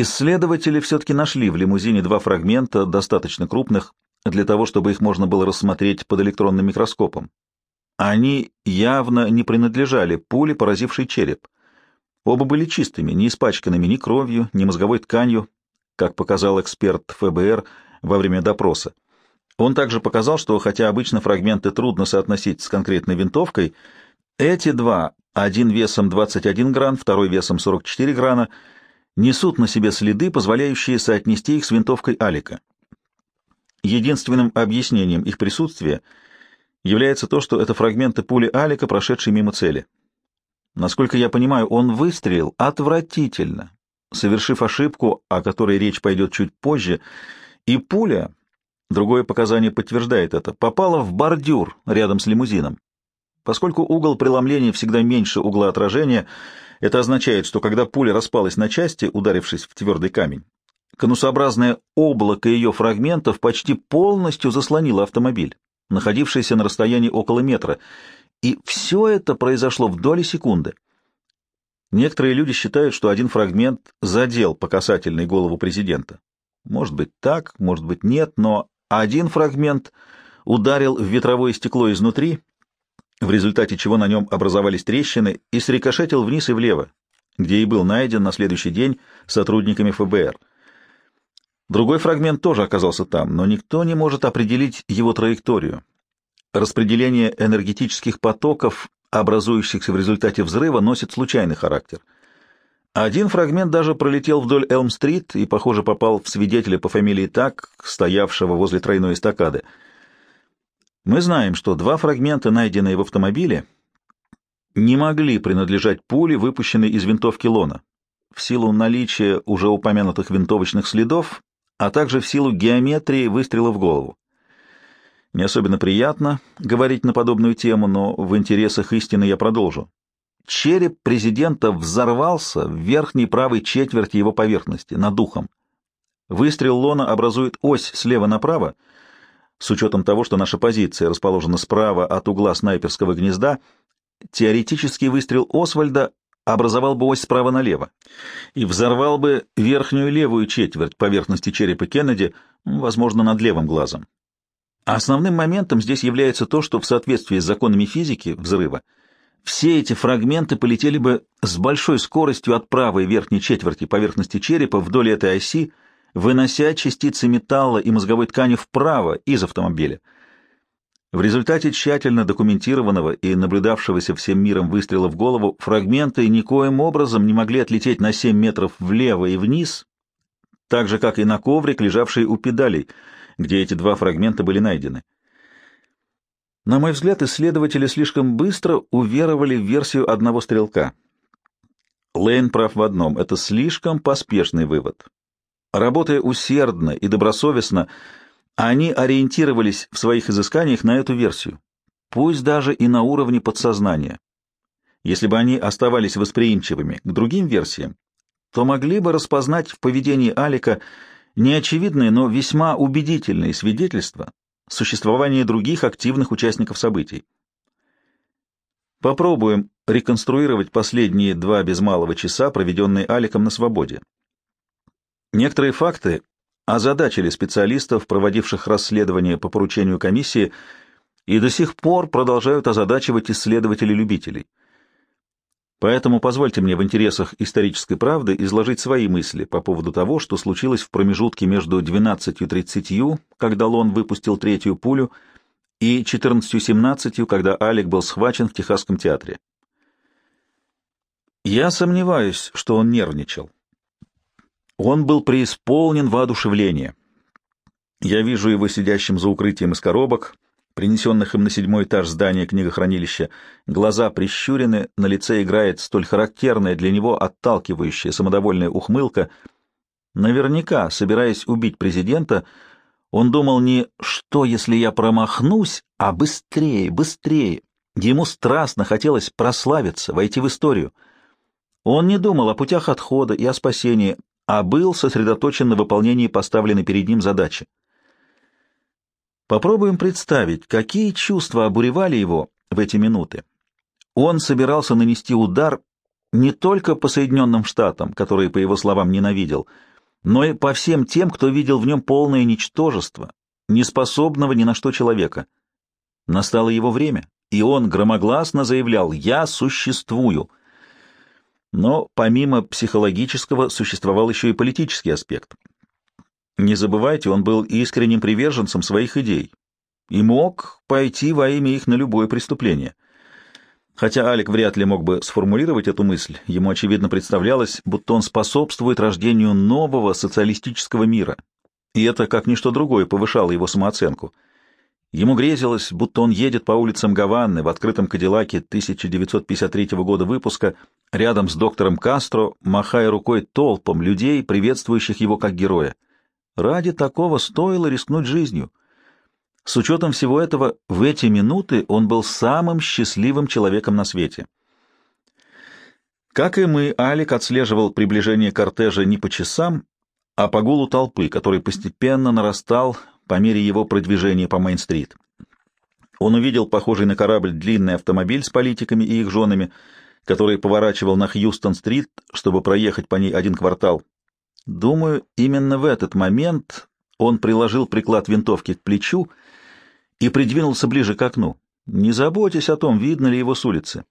Исследователи все-таки нашли в лимузине два фрагмента, достаточно крупных, для того, чтобы их можно было рассмотреть под электронным микроскопом. Они явно не принадлежали пуле, поразившей череп. Оба были чистыми, не испачканными ни кровью, ни мозговой тканью, как показал эксперт ФБР во время допроса. Он также показал, что хотя обычно фрагменты трудно соотносить с конкретной винтовкой, эти два, один весом 21 гран, второй весом 44 грана, несут на себе следы, позволяющие соотнести их с винтовкой Алика. Единственным объяснением их присутствия является то, что это фрагменты пули Алика, прошедшей мимо цели. Насколько я понимаю, он выстрелил отвратительно, совершив ошибку, о которой речь пойдет чуть позже, и пуля, другое показание подтверждает это, попала в бордюр рядом с лимузином. Поскольку угол преломления всегда меньше угла отражения, это означает, что когда пуля распалась на части, ударившись в твердый камень, конусообразное облако ее фрагментов почти полностью заслонило автомобиль, находившийся на расстоянии около метра, и все это произошло в доли секунды. Некоторые люди считают, что один фрагмент задел по касательной голову президента. Может быть так, может быть нет, но один фрагмент ударил в ветровое стекло изнутри, в результате чего на нем образовались трещины, и срикошетил вниз и влево, где и был найден на следующий день сотрудниками ФБР. Другой фрагмент тоже оказался там, но никто не может определить его траекторию. Распределение энергетических потоков, образующихся в результате взрыва, носит случайный характер. Один фрагмент даже пролетел вдоль Элм-стрит и, похоже, попал в свидетеля по фамилии Так, стоявшего возле тройной эстакады. Мы знаем, что два фрагмента, найденные в автомобиле, не могли принадлежать пуле, выпущенной из винтовки Лона, в силу наличия уже упомянутых винтовочных следов а также в силу геометрии выстрела в голову. Не особенно приятно говорить на подобную тему, но в интересах истины я продолжу. Череп президента взорвался в верхней правой четверти его поверхности, над ухом. Выстрел Лона образует ось слева направо, с учетом того, что наша позиция расположена справа от угла снайперского гнезда, теоретический выстрел Освальда образовал бы ось справа налево и взорвал бы верхнюю левую четверть поверхности черепа Кеннеди, возможно, над левым глазом. основным моментом здесь является то, что в соответствии с законами физики взрыва все эти фрагменты полетели бы с большой скоростью от правой верхней четверти поверхности черепа вдоль этой оси, вынося частицы металла и мозговой ткани вправо из автомобиля — в результате тщательно документированного и наблюдавшегося всем миром выстрела в голову фрагменты никоим образом не могли отлететь на 7 метров влево и вниз, так же, как и на коврик, лежавший у педалей, где эти два фрагмента были найдены. На мой взгляд, исследователи слишком быстро уверовали в версию одного стрелка. Лейн прав в одном — это слишком поспешный вывод. Работая усердно и добросовестно, они ориентировались в своих изысканиях на эту версию, пусть даже и на уровне подсознания. Если бы они оставались восприимчивыми к другим версиям, то могли бы распознать в поведении Алика неочевидные, но весьма убедительные свидетельства существования других активных участников событий. Попробуем реконструировать последние два без малого часа, проведенные Аликом на свободе. Некоторые факты озадачили специалистов, проводивших расследование по поручению комиссии, и до сих пор продолжают озадачивать исследователей-любителей. Поэтому позвольте мне в интересах исторической правды изложить свои мысли по поводу того, что случилось в промежутке между 12.30, когда Лон выпустил третью пулю, и 14.17, когда Алик был схвачен в Техасском театре. Я сомневаюсь, что он нервничал. Он был преисполнен воодушевления. Я вижу его сидящим за укрытием из коробок, принесенных им на седьмой этаж здания книгохранилища. Глаза прищурены, на лице играет столь характерная для него отталкивающая самодовольная ухмылка. Наверняка, собираясь убить президента, он думал не «что, если я промахнусь», а быстрее, быстрее. Ему страстно хотелось прославиться, войти в историю. Он не думал о путях отхода и о спасении, а был сосредоточен на выполнении поставленной перед ним задачи. Попробуем представить, какие чувства обуревали его в эти минуты. Он собирался нанести удар, не только по Соединенным Штатам, которые, по его словам, ненавидел, но и по всем тем, кто видел в нем полное ничтожество, неспособного ни на что человека. Настало его время, и он громогласно заявлял «Я существую». Но помимо психологического существовал еще и политический аспект. Не забывайте, он был искренним приверженцем своих идей и мог пойти во имя их на любое преступление. Хотя Алик вряд ли мог бы сформулировать эту мысль, ему, очевидно, представлялось, будто он способствует рождению нового социалистического мира, и это, как ничто другое, повышало его самооценку. Ему грезилось, будто он едет по улицам Гаваны в открытом Кадиллаке 1953 года выпуска рядом с доктором Кастро, махая рукой толпам людей, приветствующих его как героя. Ради такого стоило рискнуть жизнью. С учетом всего этого, в эти минуты он был самым счастливым человеком на свете. Как и мы, Алик отслеживал приближение кортежа не по часам, а по гулу толпы, который постепенно нарастал по мере его продвижения по Мейн-стрит. Он увидел похожий на корабль длинный автомобиль с политиками и их женами, который поворачивал на Хьюстон-стрит, чтобы проехать по ней один квартал. Думаю, именно в этот момент он приложил приклад винтовки к плечу и придвинулся ближе к окну. Не заботясь о том, видно ли его с улицы.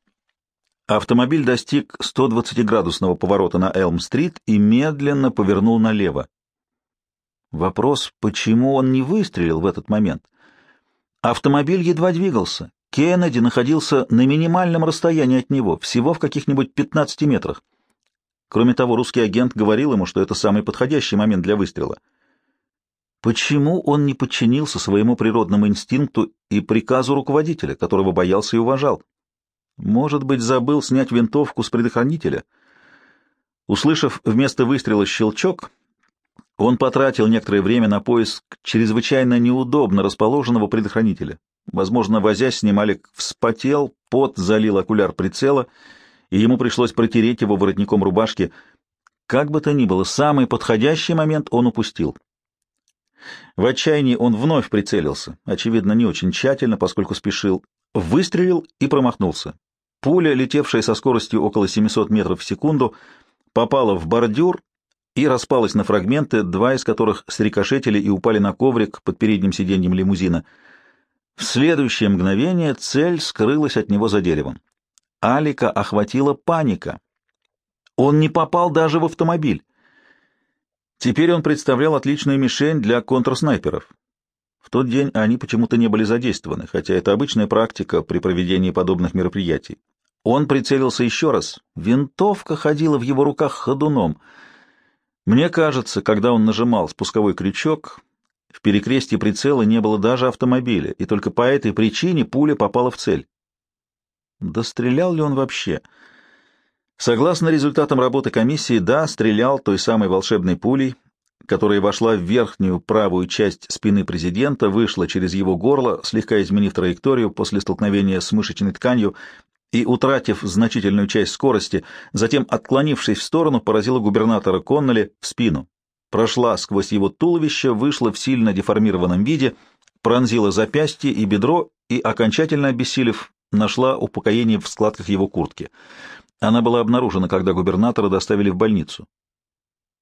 Автомобиль достиг 120-градусного поворота на Элм-стрит и медленно повернул налево. Вопрос, почему он не выстрелил в этот момент? Автомобиль едва двигался. Кеннеди находился на минимальном расстоянии от него, всего в каких-нибудь 15 метрах. Кроме того, русский агент говорил ему, что это самый подходящий момент для выстрела — Почему он не подчинился своему природному инстинкту и приказу руководителя, которого боялся и уважал? Может быть, забыл снять винтовку с предохранителя? Услышав вместо выстрела щелчок, он потратил некоторое время на поиск чрезвычайно неудобно расположенного предохранителя. Возможно, возясь с ним, Алик вспотел, пот залил окуляр прицела, и ему пришлось протереть его воротником рубашки. Как бы то ни было, самый подходящий момент он упустил. В отчаянии он вновь прицелился, очевидно, не очень тщательно, поскольку спешил, выстрелил и промахнулся. Пуля, летевшая со скоростью около 700 метров в секунду, попала в бордюр и распалась на фрагменты, два из которых срикошетили и упали на коврик под передним сиденьем лимузина. В следующее мгновение цель скрылась от него за деревом. Алика охватила паника. Он не попал даже в автомобиль. Теперь он представлял отличную мишень для контрснайперов. В тот день они почему-то не были задействованы, хотя это обычная практика при проведении подобных мероприятий. Он прицелился еще раз. Винтовка ходила в его руках ходуном. Мне кажется, когда он нажимал спусковой крючок, в перекрестии прицела не было даже автомобиля, и только по этой причине пуля попала в цель. Да стрелял ли он вообще? — Согласно результатам работы комиссии, да, стрелял той самой волшебной пулей, которая вошла в верхнюю правую часть спины президента, вышла через его горло, слегка изменив траекторию после столкновения с мышечной тканью и, утратив значительную часть скорости, затем, отклонившись в сторону, поразила губернатора Конноли в спину. Прошла сквозь его туловище, вышла в сильно деформированном виде, пронзила запястье и бедро и, окончательно обессилев, нашла упокоение в складках его куртки — она была обнаружена, когда губернатора доставили в больницу.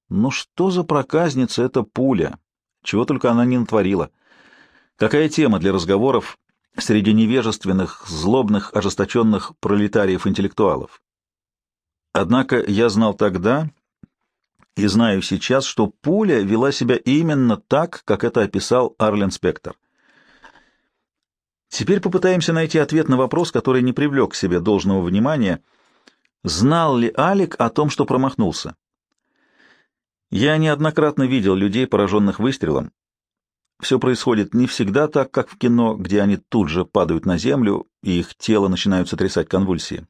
Ну что за проказница эта пуля? Чего только она не натворила. Какая тема для разговоров среди невежественных, злобных, ожесточенных пролетариев-интеллектуалов? Однако я знал тогда и знаю сейчас, что пуля вела себя именно так, как это описал Арлен Спектор. Теперь попытаемся найти ответ на вопрос, который не привлек к себе должного внимания — Знал ли Алик о том, что промахнулся? Я неоднократно видел людей, пораженных выстрелом. Все происходит не всегда так, как в кино, где они тут же падают на землю, и их тело начинают сотрясать конвульсии.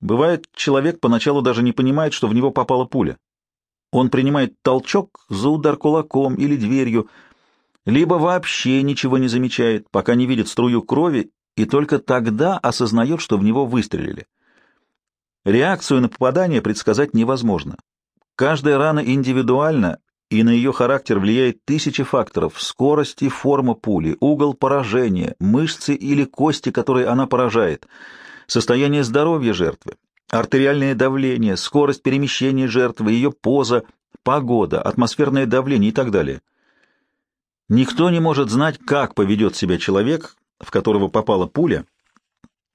Бывает, человек поначалу даже не понимает, что в него попала пуля. Он принимает толчок за удар кулаком или дверью, либо вообще ничего не замечает, пока не видит струю крови, и только тогда осознает, что в него выстрелили. Реакцию на попадание предсказать невозможно. Каждая рана индивидуальна, и на ее характер влияет тысячи факторов — скорость и форма пули, угол поражения, мышцы или кости, которые она поражает, состояние здоровья жертвы, Артериальное давление, скорость перемещения жертвы, ее поза, погода, атмосферное давление и так далее. Никто не может знать, как поведет себя человек, в которого попала пуля,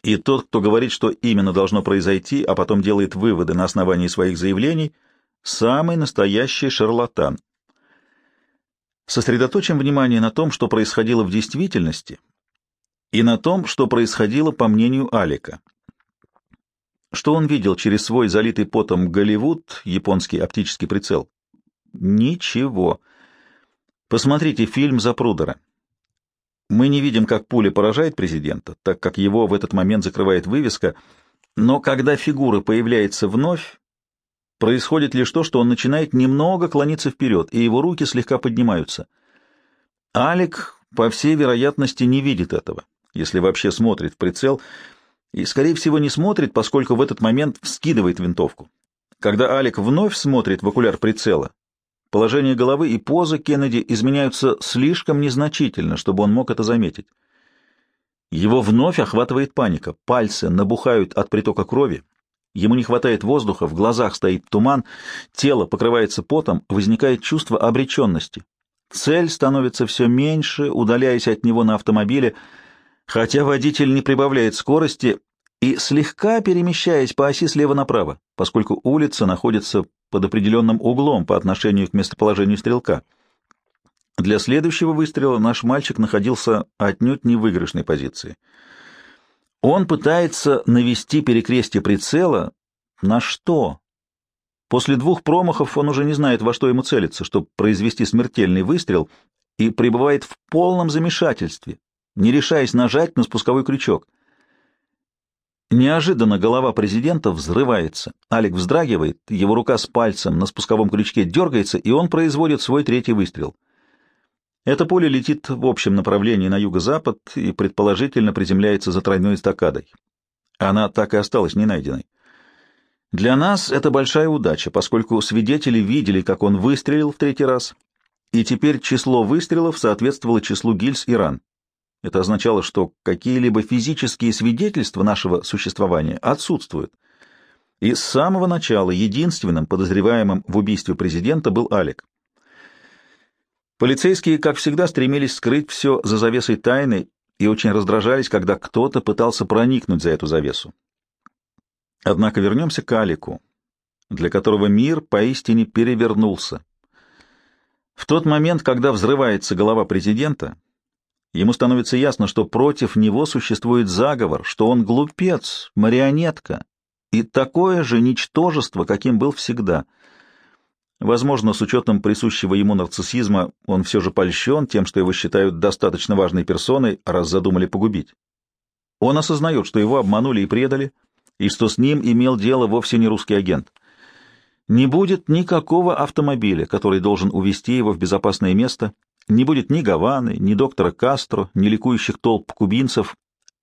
и тот, кто говорит, что именно должно произойти, а потом делает выводы на основании своих заявлений, самый настоящий шарлатан. Сосредоточим внимание на том, что происходило в действительности, и на том, что происходило по мнению Алика. Что он видел через свой залитый потом Голливуд, японский оптический прицел? Ничего. Посмотрите фильм Запрудера. Мы не видим, как пуля поражает президента, так как его в этот момент закрывает вывеска, но когда фигура появляется вновь, происходит лишь то, что он начинает немного клониться вперед, и его руки слегка поднимаются. Алик, по всей вероятности, не видит этого, если вообще смотрит в прицел, и, скорее всего, не смотрит, поскольку в этот момент вскидывает винтовку. Когда Алик вновь смотрит в окуляр прицела, положение головы и поза Кеннеди изменяются слишком незначительно, чтобы он мог это заметить. Его вновь охватывает паника, пальцы набухают от притока крови, ему не хватает воздуха, в глазах стоит туман, тело покрывается потом, возникает чувство обреченности. Цель становится все меньше, удаляясь от него на автомобиле, хотя водитель не прибавляет скорости и слегка перемещаясь по оси слева направо, поскольку улица находится под определенным углом по отношению к местоположению стрелка. Для следующего выстрела наш мальчик находился отнюдь не в выигрышной позиции. Он пытается навести перекрестие прицела на что? После двух промахов он уже не знает, во что ему целиться, чтобы произвести смертельный выстрел, и пребывает в полном замешательстве, не решаясь нажать на спусковой крючок. Неожиданно голова президента взрывается. Алик вздрагивает, его рука с пальцем на спусковом крючке дергается, и он производит свой третий выстрел. Это поле летит в общем направлении на юго-запад и предположительно приземляется за тройной эстакадой. Она так и осталась не найденной. Для нас это большая удача, поскольку свидетели видели, как он выстрелил в третий раз, и теперь число выстрелов соответствовало числу гильз и ран. Это означало, что какие-либо физические свидетельства нашего существования отсутствуют. И с самого начала единственным подозреваемым в убийстве президента был Алик. Полицейские, как всегда, стремились скрыть все за завесой тайны и очень раздражались, когда кто-то пытался проникнуть за эту завесу. Однако вернемся к Алику, для которого мир поистине перевернулся. В тот момент, когда взрывается голова президента, Ему становится ясно, что против него существует заговор, что он глупец, марионетка и такое же ничтожество, каким был всегда. Возможно, с учетом присущего ему нарциссизма, он все же польщен тем, что его считают достаточно важной персоной, раз задумали погубить. Он осознает, что его обманули и предали, и что с ним имел дело вовсе не русский агент. Не будет никакого автомобиля, который должен увезти его в безопасное место, не будет ни Гаваны, ни доктора Кастро, ни ликующих толп кубинцев.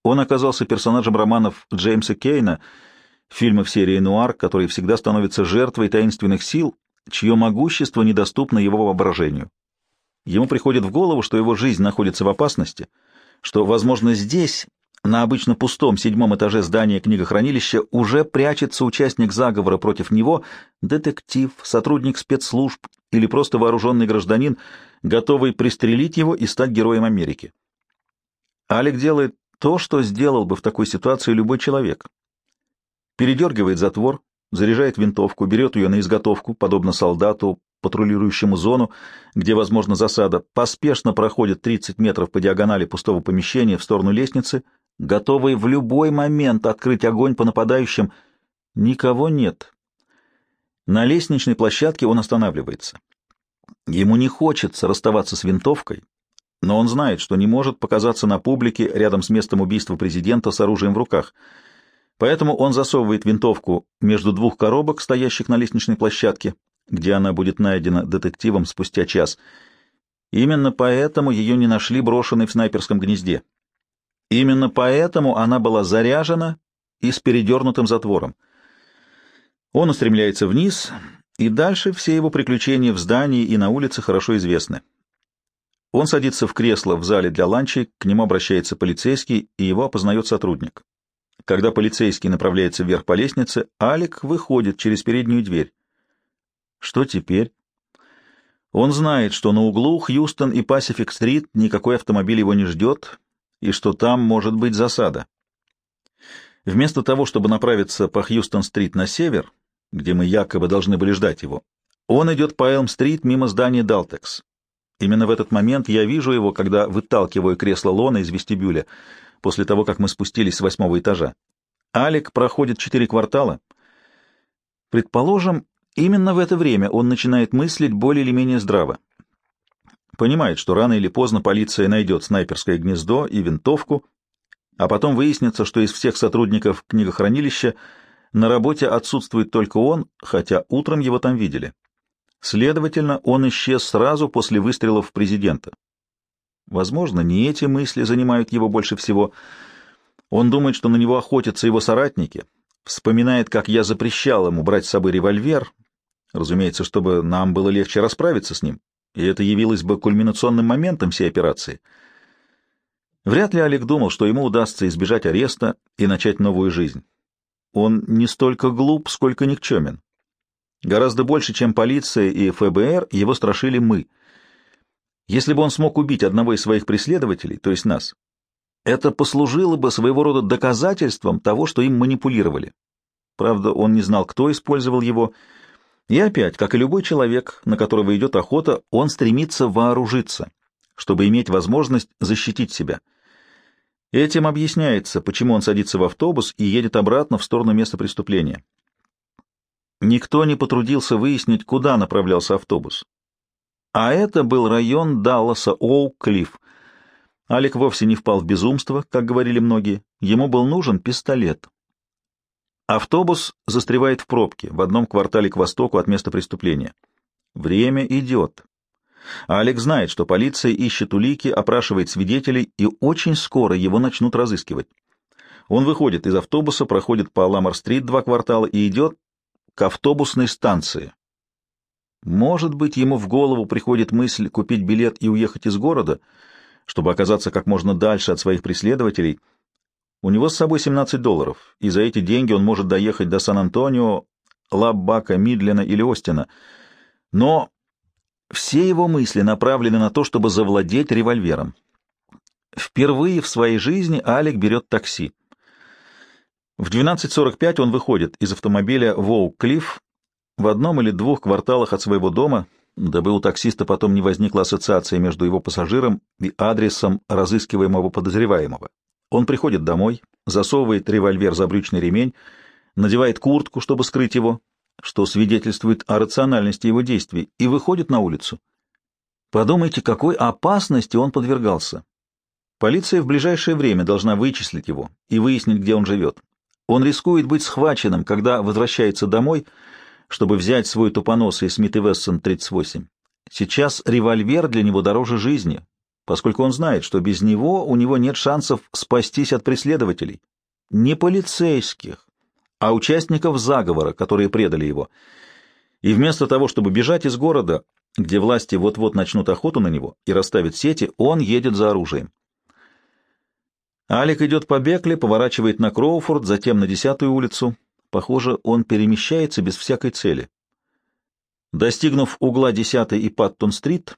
Он оказался персонажем романов Джеймса Кейна, фильмов серии «Нуар», который всегда становится жертвой таинственных сил, чье могущество недоступно его воображению. Ему приходит в голову, что его жизнь находится в опасности, что, возможно, здесь, на обычно пустом седьмом этаже здания книгохранилища, уже прячется участник заговора против него, детектив, сотрудник спецслужб или просто вооруженный гражданин, готовый пристрелить его и стать героем Америки. Алик делает то, что сделал бы в такой ситуации любой человек. Передергивает затвор, заряжает винтовку, берет ее на изготовку, подобно солдату, патрулирующему зону, где возможна засада, поспешно проходит 30 метров по диагонали пустого помещения в сторону лестницы, готовый в любой момент открыть огонь по нападающим. Никого нет. На лестничной площадке он останавливается. Ему не хочется расставаться с винтовкой, но он знает, что не может показаться на публике рядом с местом убийства президента с оружием в руках. Поэтому он засовывает винтовку между двух коробок, стоящих на лестничной площадке, где она будет найдена детективом спустя час. Именно поэтому ее не нашли брошенной в снайперском гнезде. Именно поэтому она была заряжена и с передернутым затвором. Он устремляется вниз, и дальше все его приключения в здании и на улице хорошо известны. Он садится в кресло в зале для ланчей, к нему обращается полицейский, и его опознает сотрудник. Когда полицейский направляется вверх по лестнице, Алик выходит через переднюю дверь. Что теперь? Он знает, что на углу Хьюстон и Пасифик-стрит никакой автомобиль его не ждет, и что там может быть засада. Вместо того, чтобы направиться по Хьюстон-стрит на север, где мы якобы должны были ждать его, он идет по Элм-стрит мимо здания Далтекс. Именно в этот момент я вижу его, когда выталкиваю кресло Лона из вестибюля, после того, как мы спустились с восьмого этажа. Алик проходит четыре квартала. Предположим, именно в это время он начинает мыслить более или менее здраво. Понимает, что рано или поздно полиция найдет снайперское гнездо и винтовку, а потом выяснится, что из всех сотрудников книгохранилища на работе отсутствует только он, хотя утром его там видели. Следовательно, он исчез сразу после выстрелов президента. Возможно, не эти мысли занимают его больше всего. Он думает, что на него охотятся его соратники, вспоминает, как я запрещал ему брать с собой револьвер, разумеется, чтобы нам было легче расправиться с ним, и это явилось бы кульминационным моментом всей операции — Вряд ли Олег думал, что ему удастся избежать ареста и начать новую жизнь. Он не столько глуп, сколько никчемен. Гораздо больше, чем полиция и ФБР, его страшили мы. Если бы он смог убить одного из своих преследователей, то есть нас, это послужило бы своего рода доказательством того, что им манипулировали. Правда, он не знал, кто использовал его, и опять, как и любой человек, на которого идет охота, он стремится вооружиться, чтобы иметь возможность защитить себя. Этим объясняется, почему он садится в автобус и едет обратно в сторону места преступления. Никто не потрудился выяснить, куда направлялся автобус. А это был район Далласа, Оук-Клифф. Алик вовсе не впал в безумство, как говорили многие. Ему был нужен пистолет. Автобус застревает в пробке в одном квартале к востоку от места преступления. Время идет. А Олег знает, что полиция ищет улики, опрашивает свидетелей, и очень скоро его начнут разыскивать. Он выходит из автобуса, проходит по Ламар-стрит два квартала и идет к автобусной станции. Может быть, ему в голову приходит мысль купить билет и уехать из города, чтобы оказаться как можно дальше от своих преследователей. У него с собой 17 долларов, и за эти деньги он может доехать до Сан-Антонио, Лаббака, Мидлена или Остина. Но все его мысли направлены на то, чтобы завладеть револьвером. Впервые в своей жизни Алик берет такси. В 12.45 он выходит из автомобиля Воук-Клифф в одном или двух кварталах от своего дома, дабы у таксиста потом не возникла ассоциация между его пассажиром и адресом разыскиваемого подозреваемого. Он приходит домой, засовывает револьвер за брючный ремень, надевает куртку, чтобы скрыть его, что свидетельствует о рациональности его действий, и выходит на улицу. Подумайте, какой опасности он подвергался. Полиция в ближайшее время должна вычислить его и выяснить, где он живет. Он рискует быть схваченным, когда возвращается домой, чтобы взять свой тупоносый Смит и Вессон 38. Сейчас револьвер для него дороже жизни, поскольку он знает, что без него у него нет шансов спастись от преследователей. Не полицейских, а участников заговора, которые предали его. И вместо того, чтобы бежать из города, где власти вот-вот начнут охоту на него и расставят сети, он едет за оружием. Алик идет по Бекли, поворачивает на Кроуфорд, затем на десятую улицу. Похоже, он перемещается без всякой цели. Достигнув угла 10 и Паттон-стрит,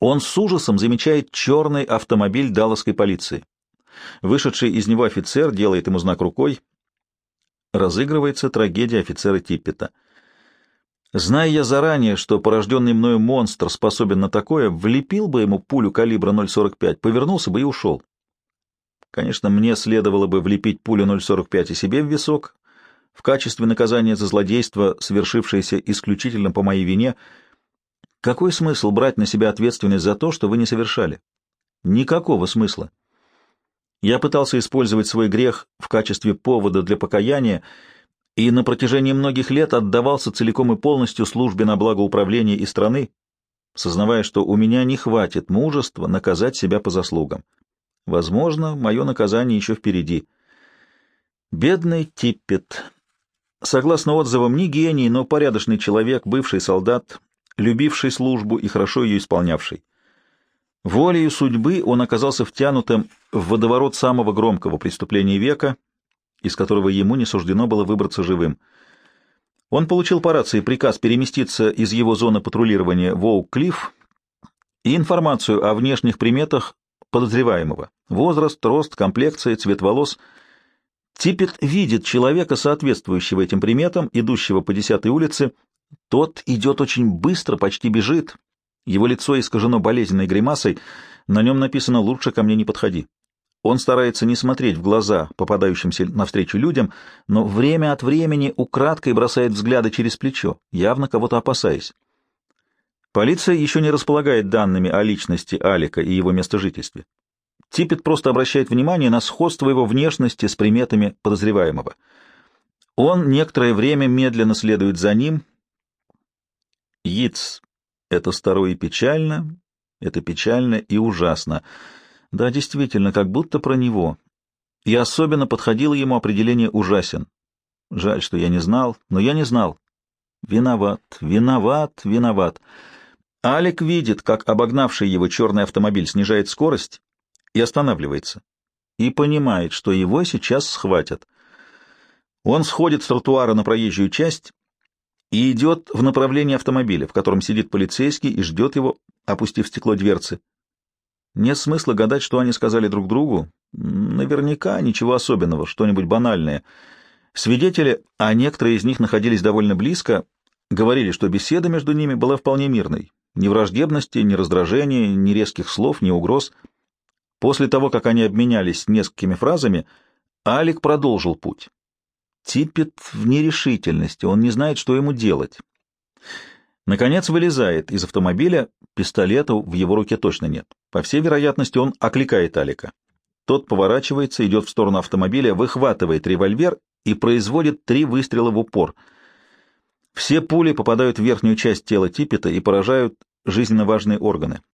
он с ужасом замечает черный автомобиль далласской полиции. Вышедший из него офицер делает ему знак рукой — разыгрывается трагедия офицера Типпета. Зная я заранее, что порожденный мною монстр способен на такое, влепил бы ему пулю калибра 0,45, повернулся бы и ушел. Конечно, мне следовало бы влепить пулю 0,45 и себе в висок, в качестве наказания за злодейство, совершившееся исключительно по моей вине. Какой смысл брать на себя ответственность за то, что вы не совершали? Никакого смысла. Я пытался использовать свой грех в качестве повода для покаяния и на протяжении многих лет отдавался целиком и полностью службе на благо управления и страны, сознавая, что у меня не хватит мужества наказать себя по заслугам. Возможно, мое наказание еще впереди. Бедный Типпет. Согласно отзывам, не гений, но порядочный человек, бывший солдат, любивший службу и хорошо ее исполнявший. Волею судьбы он оказался втянутым в водоворот самого громкого преступления века, из которого ему не суждено было выбраться живым. Он получил по рации приказ переместиться из его зоны патрулирования в Оук-Клифф и информацию о внешних приметах подозреваемого — возраст, рост, комплекция, цвет волос. Типпет видит человека, соответствующего этим приметам, идущего по 10-й улице. Тот идет очень быстро, почти бежит. Его лицо искажено болезненной гримасой, на нем написано «Лучше ко мне не подходи». Он старается не смотреть в глаза попадающимся навстречу людям, но время от времени украдкой бросает взгляды через плечо, явно кого-то опасаясь. Полиция еще не располагает данными о личности Алика и его местожительстве. Типпет просто обращает внимание на сходство его внешности с приметами подозреваемого. Он некоторое время медленно следует за ним. Яиц — это старое и печально, это печально и ужасно. Да, действительно, как будто про него. И особенно подходило ему определение «ужасен». Жаль, что я не знал, но я не знал. Виноват, виноват, виноват. Алик видит, как обогнавший его черный автомобиль снижает скорость и останавливается, и понимает, что его сейчас схватят. Он сходит с тротуара на проезжую часть и идет в направлении автомобиля, в котором сидит полицейский и ждет его, опустив стекло дверцы. Нет смысла гадать, что они сказали друг другу. Наверняка ничего особенного, что-нибудь банальное. Свидетели, а некоторые из них находились довольно близко, говорили, что беседа между ними была вполне мирной. Ни враждебности, ни раздражения, ни резких слов, ни угроз. После того, как они обменялись несколькими фразами, Алик продолжил путь. Типпет в нерешительности, он не знает, что ему делать. Наконец вылезает из автомобиля, пистолета в его руке точно нет. По всей вероятности, он окликает Алика. Тот поворачивается, идет в сторону автомобиля, выхватывает револьвер и производит три выстрела в упор. Все пули попадают в верхнюю часть тела Типпета и поражают жизненно важные органы.